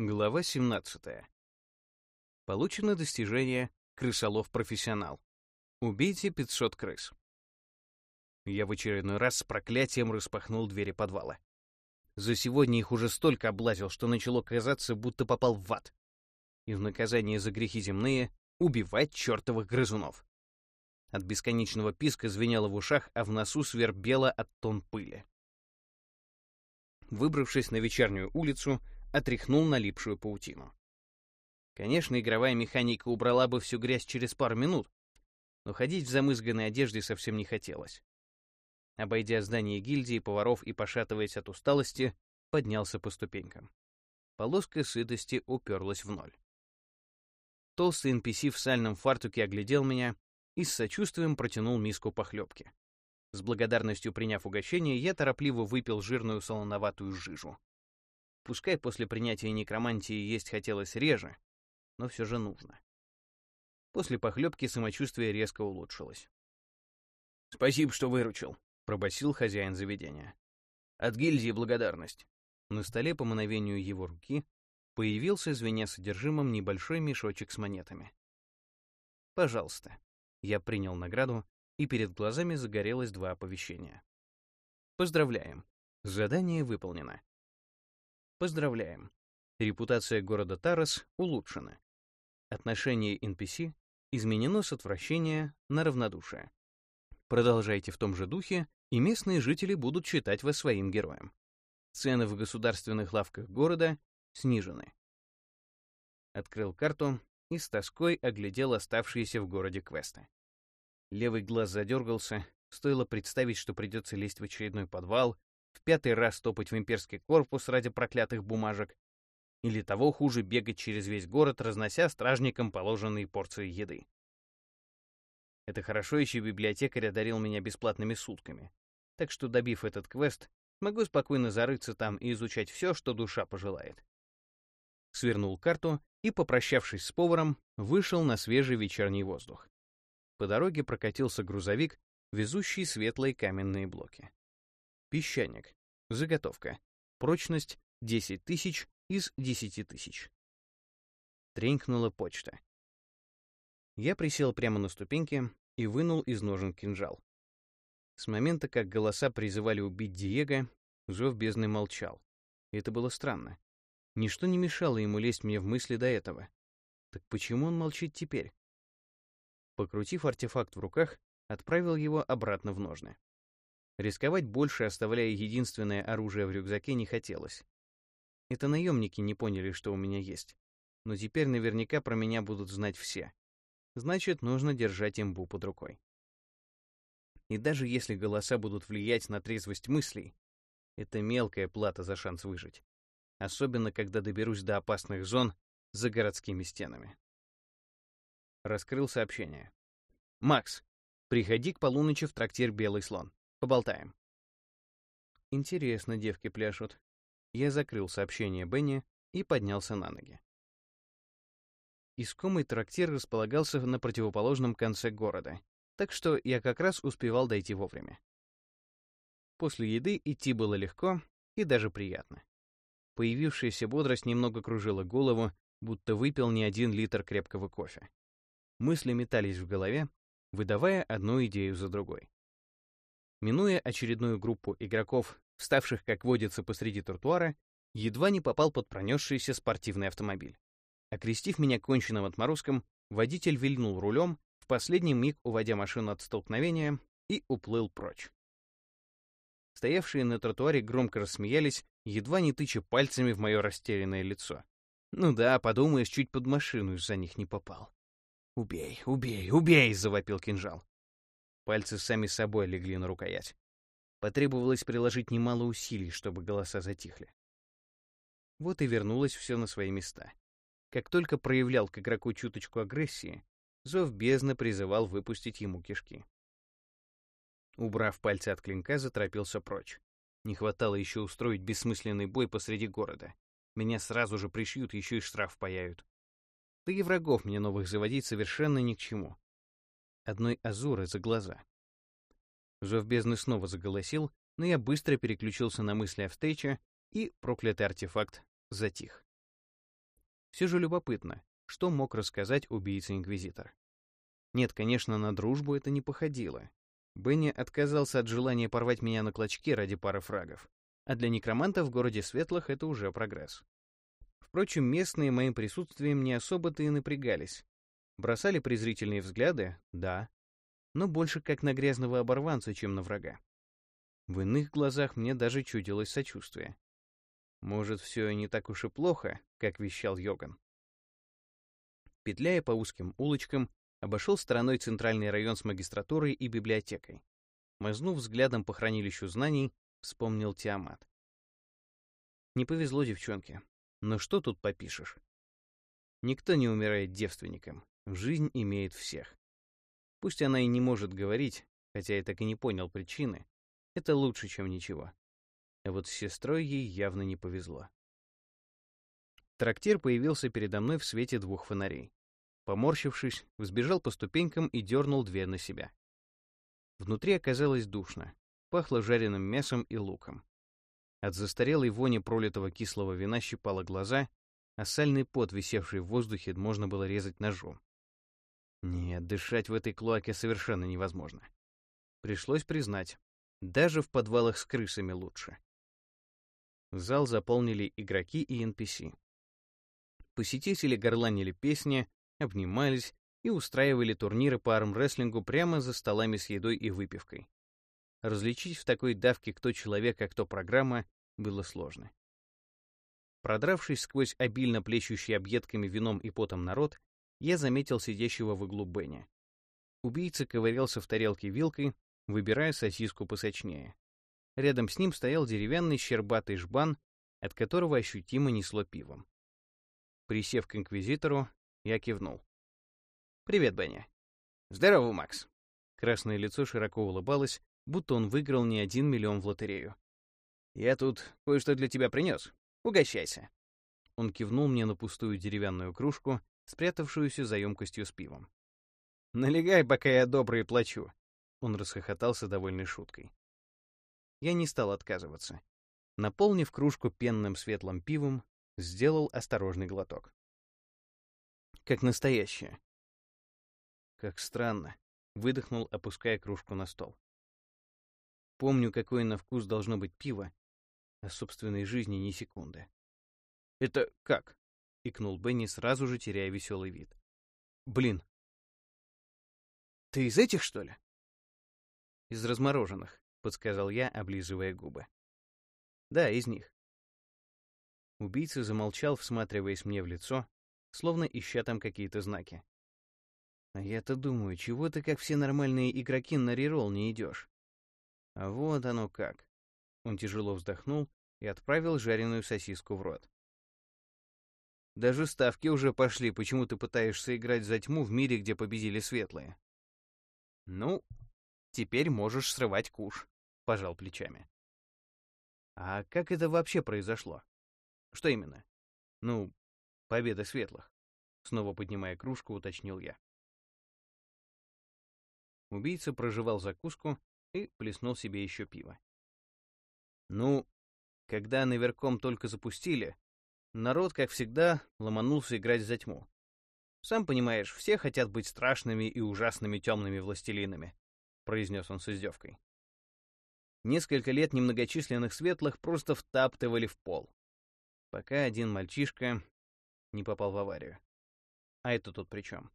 Глава 17. Получено достижение «Крысолов-профессионал». Убейте 500 крыс. Я в очередной раз с проклятием распахнул двери подвала. За сегодня их уже столько облазил, что начало казаться, будто попал в ад. И в наказание за грехи земные — убивать чертовых грызунов. От бесконечного писка звенело в ушах, а в носу свербело от тон пыли. Выбравшись на вечернюю улицу, отряхнул налипшую паутину. Конечно, игровая механика убрала бы всю грязь через пару минут, но ходить в замызганной одежде совсем не хотелось. Обойдя здание гильдии поваров и пошатываясь от усталости, поднялся по ступенькам. Полоска сытости уперлась в ноль. Толстый NPC в сальном фартуке оглядел меня и с сочувствием протянул миску похлебки. С благодарностью приняв угощение, я торопливо выпил жирную солоноватую жижу. Пускай после принятия некромантии есть хотелось реже, но все же нужно. После похлебки самочувствие резко улучшилось. «Спасибо, что выручил», — пробасил хозяин заведения. «От гильдии благодарность». На столе по мановению его руки появился, звеня содержимым, небольшой мешочек с монетами. «Пожалуйста». Я принял награду, и перед глазами загорелось два оповещения. «Поздравляем. Задание выполнено. Поздравляем. Репутация города Тарас улучшена. Отношение NPC изменено с отвращения на равнодушие. Продолжайте в том же духе, и местные жители будут считать вас своим героем. Цены в государственных лавках города снижены. Открыл карту и с тоской оглядел оставшиеся в городе квесты. Левый глаз задергался, стоило представить, что придется лезть в очередной подвал, пятый раз топать в имперский корпус ради проклятых бумажек, или того хуже бегать через весь город, разнося стражникам положенные порции еды. Это хорошо еще библиотекарь одарил меня бесплатными сутками, так что, добив этот квест, могу спокойно зарыться там и изучать все, что душа пожелает. Свернул карту и, попрощавшись с поваром, вышел на свежий вечерний воздух. По дороге прокатился грузовик, везущий светлые каменные блоки. Песчаник. Заготовка. Прочность 10 тысяч из 10 тысяч. Тренькнула почта. Я присел прямо на ступеньки и вынул из ножен кинжал. С момента, как голоса призывали убить Диего, зов бездны молчал. Это было странно. Ничто не мешало ему лезть мне в мысли до этого. Так почему он молчит теперь? Покрутив артефакт в руках, отправил его обратно в ножны. Рисковать больше, оставляя единственное оружие в рюкзаке, не хотелось. Это наемники не поняли, что у меня есть. Но теперь наверняка про меня будут знать все. Значит, нужно держать имбу под рукой. И даже если голоса будут влиять на трезвость мыслей, это мелкая плата за шанс выжить. Особенно, когда доберусь до опасных зон за городскими стенами. Раскрыл сообщение. «Макс, приходи к полуночи в трактир «Белый слон». Поболтаем. Интересно, девки пляшут. Я закрыл сообщение Бенни и поднялся на ноги. Искомый трактир располагался на противоположном конце города, так что я как раз успевал дойти вовремя. После еды идти было легко и даже приятно. Появившаяся бодрость немного кружила голову, будто выпил не один литр крепкого кофе. Мысли метались в голове, выдавая одну идею за другой. Минуя очередную группу игроков, вставших, как водится, посреди тротуара, едва не попал под пронесшийся спортивный автомобиль. Окрестив меня конченным отморозком, водитель вильнул рулем, в последний миг уводя машину от столкновения, и уплыл прочь. Стоявшие на тротуаре громко рассмеялись, едва не тыча пальцами в мое растерянное лицо. Ну да, подумаешь, чуть под машину из-за них не попал. «Убей, убей, убей!» — завопил кинжал. Пальцы сами собой легли на рукоять. Потребовалось приложить немало усилий, чтобы голоса затихли. Вот и вернулось все на свои места. Как только проявлял к игроку чуточку агрессии, зов бездны призывал выпустить ему кишки. Убрав пальцы от клинка, заторопился прочь. Не хватало еще устроить бессмысленный бой посреди города. Меня сразу же пришьют, еще и штраф паяют. Да и врагов мне новых заводить совершенно ни к чему одной азуры за глаза. Зов бездны снова заголосил, но я быстро переключился на мысли о встрече, и проклятый артефакт затих. Все же любопытно, что мог рассказать убийца-инквизитор. Нет, конечно, на дружбу это не походило. Бенни отказался от желания порвать меня на клочки ради пары фрагов. А для некроманта в городе Светлых это уже прогресс. Впрочем, местные моим присутствием не особо-то и напрягались. Бросали презрительные взгляды, да, но больше как на грязного оборванца, чем на врага. В иных глазах мне даже чудилось сочувствие. Может, все не так уж и плохо, как вещал Йоган. Петляя по узким улочкам, обошел стороной центральный район с магистратурой и библиотекой. Мазнув взглядом по хранилищу знаний, вспомнил Тиамат. Не повезло девчонке. Но что тут попишешь? Никто не умирает девственником. Жизнь имеет всех. Пусть она и не может говорить, хотя я так и не понял причины, это лучше, чем ничего. А вот с сестрой ей явно не повезло. Трактир появился передо мной в свете двух фонарей. Поморщившись, взбежал по ступенькам и дернул дверь на себя. Внутри оказалось душно, пахло жареным мясом и луком. От застарелой вони пролитого кислого вина щипало глаза, а сальный пот, висевший в воздухе, можно было резать ножом. Нет, дышать в этой клоаке совершенно невозможно. Пришлось признать, даже в подвалах с крысами лучше. Зал заполнили игроки и NPC. Посетители горланили песни, обнимались и устраивали турниры по армрестлингу прямо за столами с едой и выпивкой. Различить в такой давке, кто человек, а кто программа, было сложно. Продравшись сквозь обильно плещущий объедками вином и потом народ, я заметил сидящего в углу Бенни. Убийца ковырялся в тарелке вилкой, выбирая сосиску посочнее. Рядом с ним стоял деревянный щербатый жбан, от которого ощутимо несло пивом. Присев к инквизитору, я кивнул. «Привет, Бенни». «Здорово, Макс». Красное лицо широко улыбалось, будто он выиграл не один миллион в лотерею. «Я тут кое-что для тебя принес. Угощайся». Он кивнул мне на пустую деревянную кружку, спрятавшуюся за емкостью с пивом. «Налегай, пока я добрый плачу!» Он расхохотался довольной шуткой. Я не стал отказываться. Наполнив кружку пенным светлым пивом, сделал осторожный глоток. Как настоящее. Как странно. Выдохнул, опуская кружку на стол. Помню, какое на вкус должно быть пиво, а собственной жизни ни секунды. «Это как?» — икнул Бенни, сразу же теряя веселый вид. «Блин! Ты из этих, что ли?» «Из размороженных», — подсказал я, облизывая губы. «Да, из них». Убийца замолчал, всматриваясь мне в лицо, словно ища там какие-то знаки. А я-то думаю, чего ты, как все нормальные игроки, на реролл не идешь? А вот оно как. Он тяжело вздохнул и отправил жареную сосиску в рот. Даже ставки уже пошли, почему ты пытаешься играть за тьму в мире, где победили светлые. Ну, теперь можешь срывать куш, пожал плечами. А как это вообще произошло? Что именно? Ну, победа светлых. Снова поднимая кружку, уточнил я. Убийца проживал закуску и плеснул себе еще пиво. Ну, когда наверком только запустили, Народ, как всегда, ломанулся играть за тьму. «Сам понимаешь, все хотят быть страшными и ужасными темными властелинами», — произнес он с издевкой. Несколько лет немногочисленных светлых просто втаптывали в пол, пока один мальчишка не попал в аварию. А это тут при чем?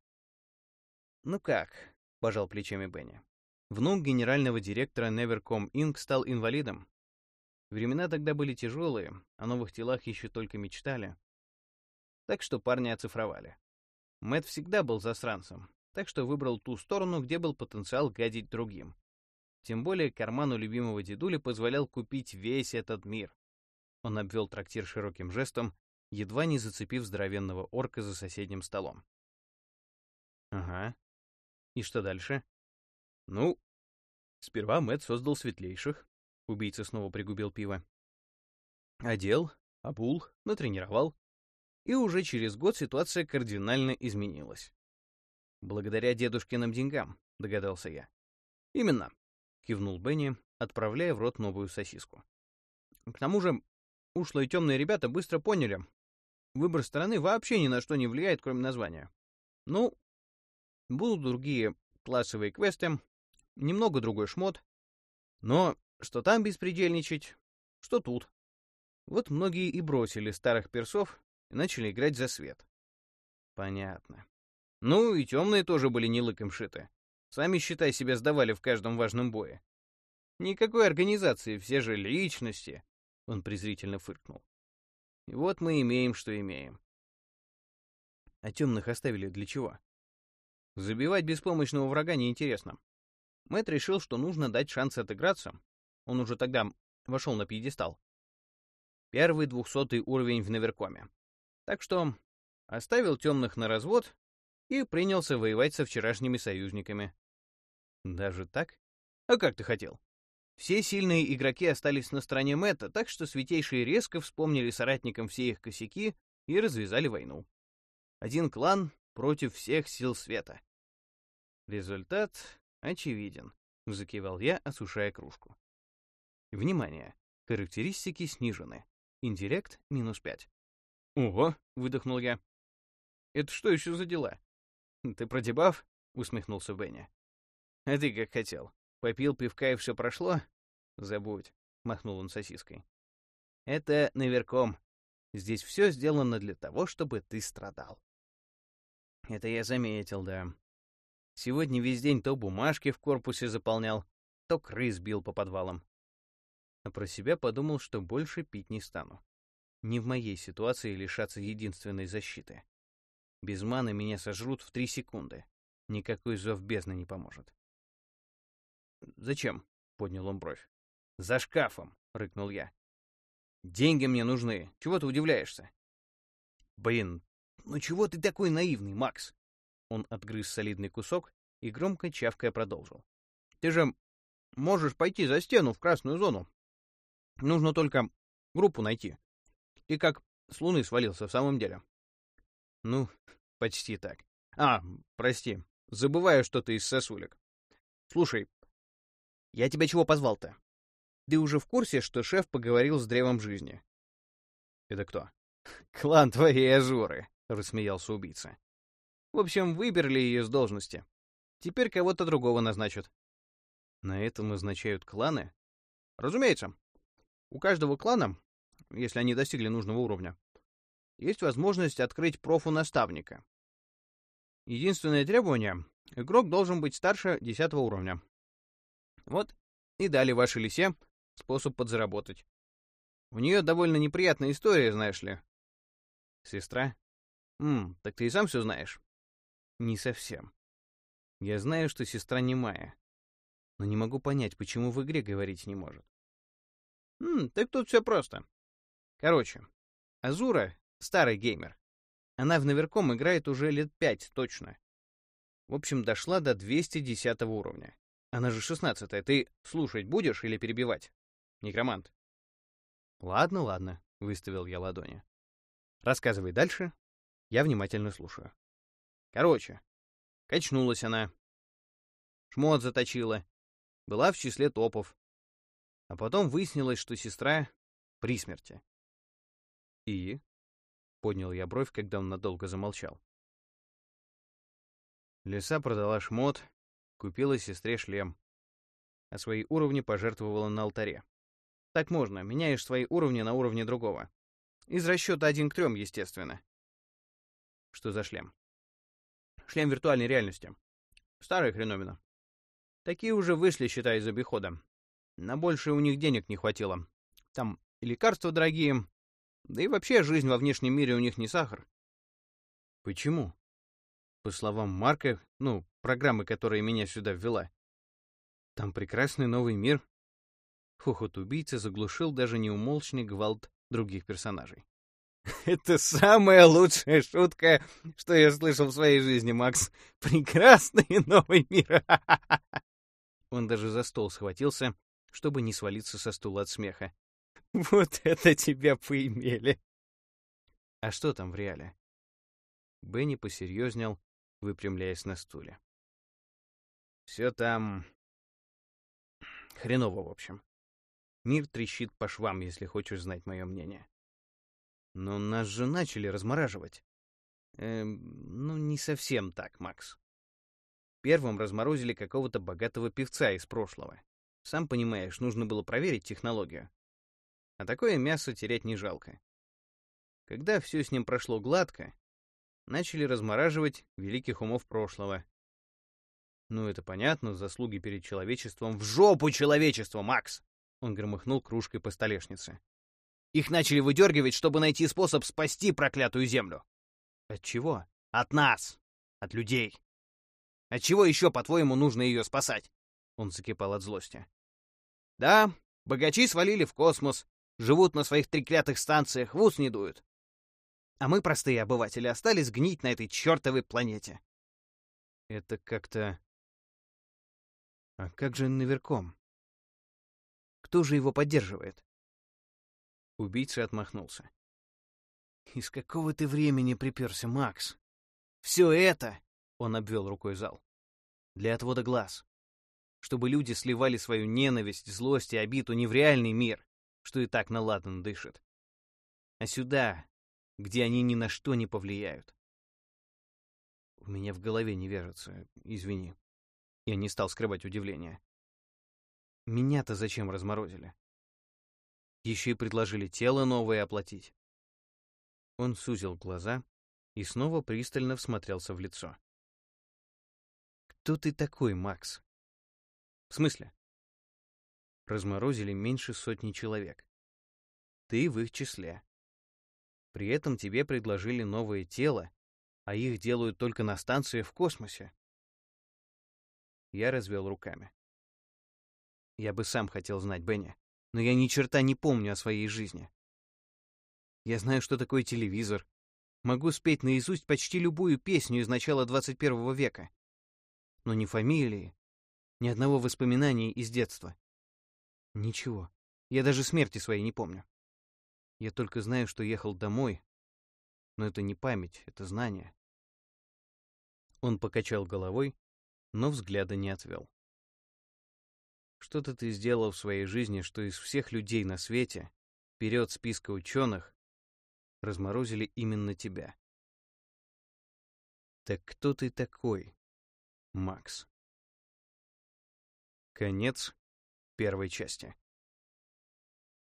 «Ну как?» — пожал плечами Бенни. Внук генерального директора Nevercom Inc. стал инвалидом, Времена тогда были тяжелые, о новых телах еще только мечтали. Так что парни оцифровали. Мэт всегда был засранцем, так что выбрал ту сторону, где был потенциал гадить другим. Тем более карману любимого дедули позволял купить весь этот мир. Он обвел трактир широким жестом, едва не зацепив здоровенного орка за соседним столом. Ага. И что дальше? Ну, сперва Мэт создал светлейших, Убийца снова пригубил пиво. Одел, обул, натренировал. И уже через год ситуация кардинально изменилась. Благодаря дедушкиным деньгам, догадался я. Именно, кивнул Бенни, отправляя в рот новую сосиску. К тому же, ушлые темные ребята быстро поняли, выбор страны вообще ни на что не влияет, кроме названия. Ну, будут другие классовые квесты, немного другой шмот, но что там беспредельничать, что тут. Вот многие и бросили старых персов и начали играть за свет. Понятно. Ну, и темные тоже были не лыком шиты. Сами, считай, себя сдавали в каждом важном бое. Никакой организации, все же личности. Он презрительно фыркнул. И вот мы имеем, что имеем. А темных оставили для чего? Забивать беспомощного врага неинтересно. Мэтт решил, что нужно дать шанс отыграться. Он уже тогда вошел на пьедестал. Первый двухсотый уровень в Наверкоме. Так что оставил темных на развод и принялся воевать со вчерашними союзниками. Даже так? А как ты хотел? Все сильные игроки остались на стороне Мэтта, так что святейшие резко вспомнили соратникам все их косяки и развязали войну. Один клан против всех сил света. Результат очевиден, закивал я, осушая кружку. Внимание! Характеристики снижены. Интеллект минус пять. Ого, выдохнул я. Это что еще за дела? Ты про дебаф? усмехнулся Бенни. А ты как хотел. Попил пивка и все прошло? Забудь, махнул он сосиской. Это наверком. Здесь все сделано для того, чтобы ты страдал. Это я заметил, да. Сегодня весь день то бумажки в корпусе заполнял, то крыс бил по подвалам. А про себя подумал, что больше пить не стану. Не в моей ситуации лишаться единственной защиты. Без маны меня сожрут в три секунды. Никакой зов бездны не поможет. «Зачем?» — поднял он бровь. «За шкафом!» — рыкнул я. «Деньги мне нужны. Чего ты удивляешься?» «Блин, ну чего ты такой наивный, Макс?» Он отгрыз солидный кусок и громко чавкая продолжил. «Ты же можешь пойти за стену в красную зону. Нужно только группу найти. Ты как с луны свалился в самом деле». «Ну, почти так. А, прости, забываю, что ты из сосулек. Слушай, я тебя чего позвал-то? Ты уже в курсе, что шеф поговорил с древом жизни?» «Это кто?» «Клан твоей Ажуры», — рассмеялся убийца. «В общем, выберли ее с должности. Теперь кого-то другого назначат». «На это назначают кланы?» «Разумеется. У каждого клана, если они достигли нужного уровня, есть возможность открыть профу-наставника. Единственное требование — игрок должен быть старше 10 уровня. Вот и дали вашей лисе способ подзаработать. У нее довольно неприятная история, знаешь ли. Сестра? Мм, так ты и сам все знаешь. Не совсем. Я знаю, что сестра не моя, но не могу понять, почему в игре говорить не может. Мм, так тут все просто. Короче, Азура — старый геймер. Она в наверком играет уже лет пять точно. В общем, дошла до 210 уровня. Она же шестнадцатая. Ты слушать будешь или перебивать? Некромант. Ладно, ладно, выставил я ладони. Рассказывай дальше. Я внимательно слушаю. Короче, качнулась она. Шмот заточила. Была в числе топов. А потом выяснилось, что сестра при смерти. И? Поднял я бровь, когда он надолго замолчал. Лиса продала шмот, Купила сестре шлем. А свои уровни пожертвовала на алтаре. Так можно, меняешь свои уровни на уровни другого. Из расчета один к трем, естественно. Что за шлем? Шлем виртуальной реальности. Старая хреновина. Такие уже вышли, считай, из обихода. На больше у них денег не хватило. Там и лекарства дорогие, да и вообще жизнь во внешнем мире у них не сахар. Почему? По словам Марка, ну, программы, которая меня сюда ввела. Там прекрасный новый мир. Хохот убийцы заглушил даже неумолчный гвалт других персонажей. Это самая лучшая шутка, что я слышал в своей жизни, Макс. Прекрасный новый мир. Он даже за стол схватился, чтобы не свалиться со стула от смеха. Вот это тебя поимели. А что там в реале? Бенни посерьезнел, выпрямляясь на стуле. Все там... Хреново, в общем. Мир трещит по швам, если хочешь знать мое мнение. Но нас же начали размораживать. Эм, ну, не совсем так, Макс. Первым разморозили какого-то богатого певца из прошлого. Сам понимаешь, нужно было проверить технологию. А такое мясо терять не жалко. Когда все с ним прошло гладко, начали размораживать великих умов прошлого. Ну, это понятно, заслуги перед человечеством. В жопу человечества, Макс! Он громыхнул кружкой по столешнице. Их начали выдергивать, чтобы найти способ спасти проклятую землю. От чего? От нас. От людей. От чего еще, по-твоему, нужно ее спасать? Он закипал от злости. Да, богачи свалили в космос, живут на своих треклятых станциях, в ус не дуют. А мы, простые обыватели, остались гнить на этой чертовой планете. Это как-то... А как же наверхом? Кто же его поддерживает? Убийца отмахнулся. «Из какого ты времени приперся, Макс? Все это...» — он обвел рукой зал. «Для отвода глаз. Чтобы люди сливали свою ненависть, злость и обиду не в реальный мир, что и так наладан дышит, а сюда, где они ни на что не повлияют. У меня в голове не вяжется, извини. Я не стал скрывать удивление. Меня-то зачем разморозили? Еще и предложили тело новое оплатить. Он сузил глаза и снова пристально всмотрелся в лицо. «Кто ты такой, Макс?» «В смысле?» Разморозили меньше сотни человек. Ты в их числе. При этом тебе предложили новое тело, а их делают только на станции в космосе. Я развел руками. Я бы сам хотел знать Бенни но я ни черта не помню о своей жизни. Я знаю, что такое телевизор. Могу спеть наизусть почти любую песню из начала 21 века. Но ни фамилии, ни одного воспоминания из детства. Ничего. Я даже смерти своей не помню. Я только знаю, что ехал домой. Но это не память, это знание. Он покачал головой, но взгляда не отвел. Что-то ты сделал в своей жизни, что из всех людей на свете, вперед списка ученых, разморозили именно тебя. Так кто ты такой, Макс? Конец первой части.